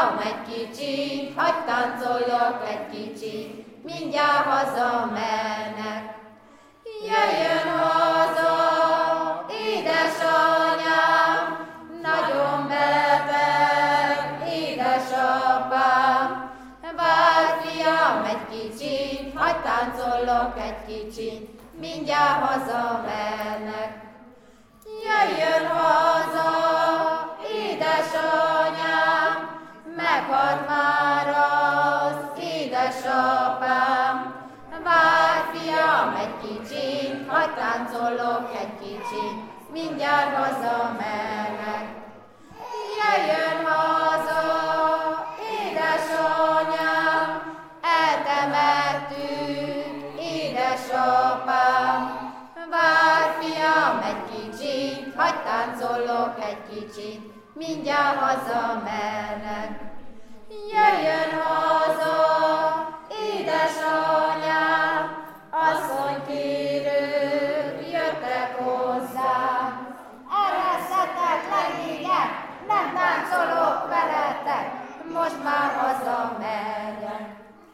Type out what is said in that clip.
Hagytam egy kicsit, hagy táncoljak egy kicsit, mindjárt hazamenek. Jöjjön haza, édesanyám, nagyon beteg, édesapám. Várj, fiam, egy kicsit, hagy táncolok egy kicsit, mindjárt hazamenek. Jöjjön haza, édesanyám, meghalt már az édesapám. Várj, fiam, egy kicsit, hadd táncolok egy kicsit, mindjárt hazamennek. Jöjjön haza, édesanyám, eltemettük, édesapám. Várj, fiam, egy kicsit, hadd táncolok egy kicsit, mindjárt hazamennek. táncolok veletek, most már hazamegyek.